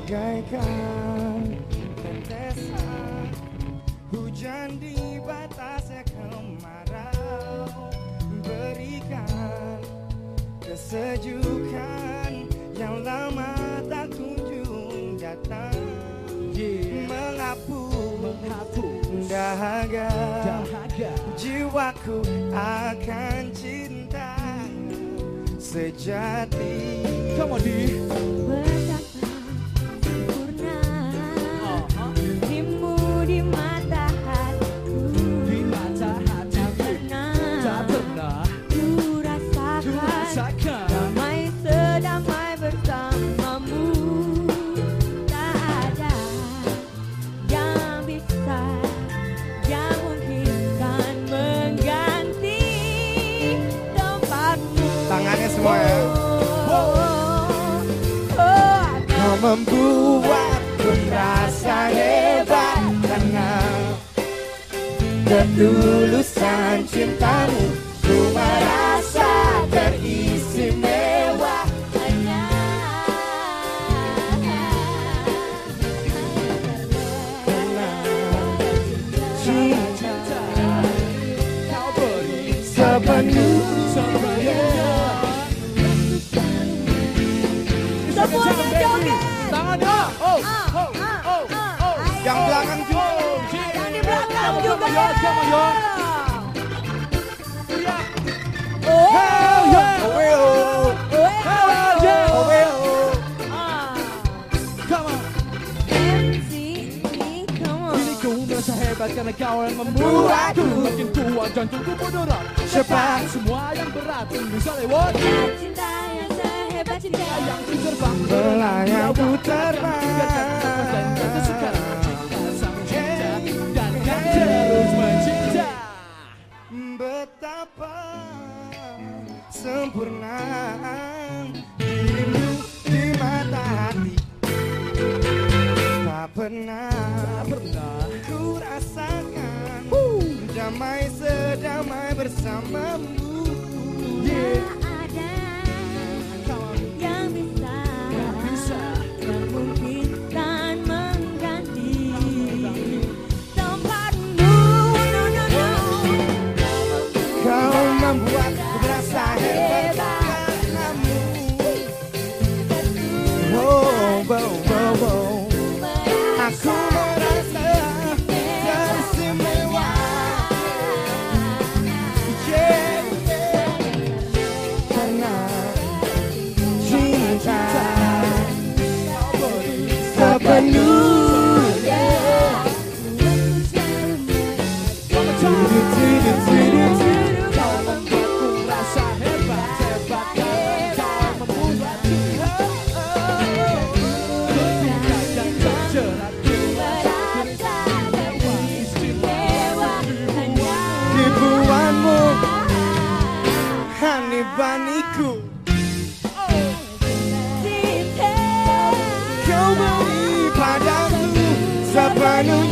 bagaikan tetesan hujan di batasnya kemarau. Berikan kesejukan yang lama tak kunjung datang. Menghapus menghapus dahaga. Dahaga. Jiwaku akan cinta sejati. Come on, Kau membuatku merasa hebat karena ketulusan cintamu Ku merasa belakang juga Yang di belakang juga. On, yo. Oh, Hell yeah. Oh, weo. Hell yeah. Oh. Come on. MC, come on. Kini ku merasa hebat karena kau yang membuatku. Makin kuat jantungku berderak Cepat. Semua yang berat bisa lewat Cinta yang sehebat cinta. Yang terbang. Melayang ku terbang. Sempurna dirimu di mata hati. Tak pernah Tak pernah ku rasakan Damai sedamai bersamamu Oh, oh, oh, oh. Aku baniku. Kau beri padaku Sepenuhnya